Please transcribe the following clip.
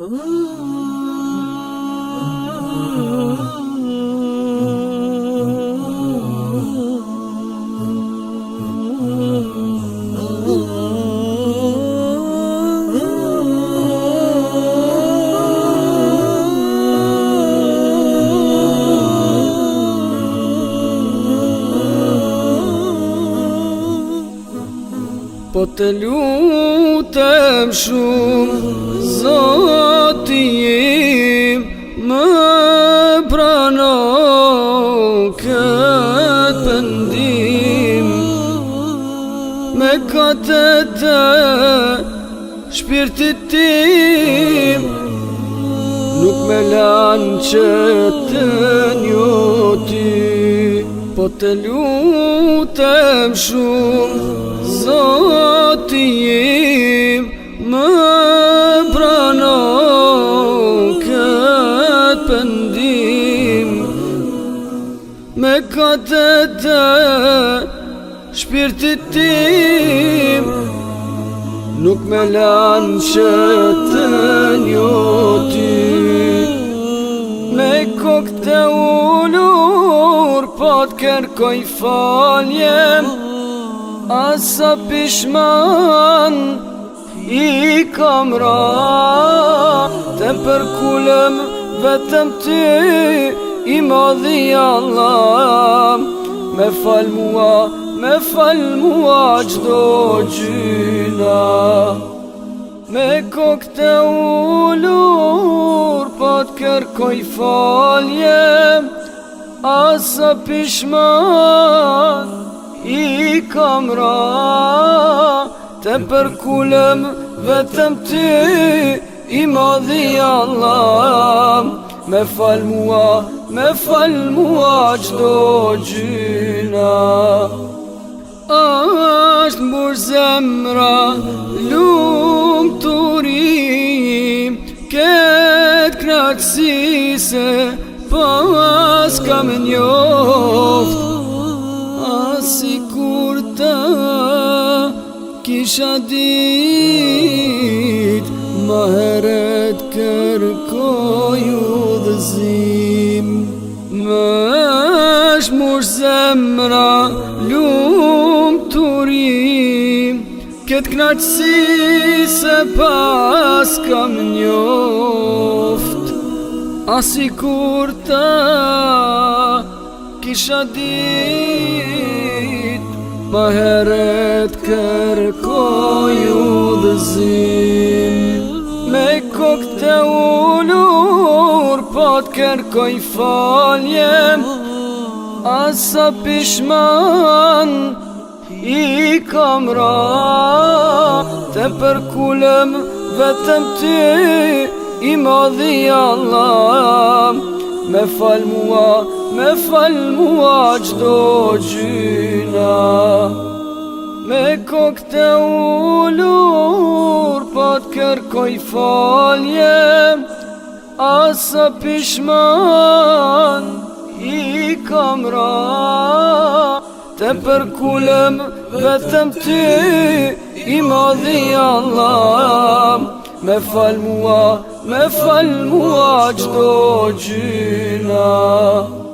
Muzikë Po të lutëm shumë të ndim Me katët e shpirtit tim Nuk me lanë që të njoti Po të lutëm shumë Zotim më prano Me katete Shpirtit tim Nuk me lanë që të njoti Me kok të ullur Po të kërkoj faljem Asa pishman I kam ra Të përkullëm vetëm ty i madhi Allah Me fal mua, me fal mua qdo gjyna Me kok të ullur, pa po të kërkoj falje Asa pishman, i kam ra Te përkullëm, vetëm ty, i madhi Allah Me fal mua, Me fal mua qdo gjyna është mbur zemra Lumë të rrim Ketë kratësise Pas kam njoft Asi kur ta Kisha dit Maheret kërë këtë knaqësi se pas kam njoft Asi kur ta kisha dit Pa heret kërkoj u dëzim Me kok të ulur po të kërkoj faljem Asa pishman i kam ra Të përkullëm vetëm ty i madhi Allah Me fal mua, me fal mua qdo gjyna Me kok të ullur pa po të kërkoj falje Asa pishman i kam ra Të përkullëm vetëm ty I madhi Allah Me fal mua, me fal mua Qdo gjyna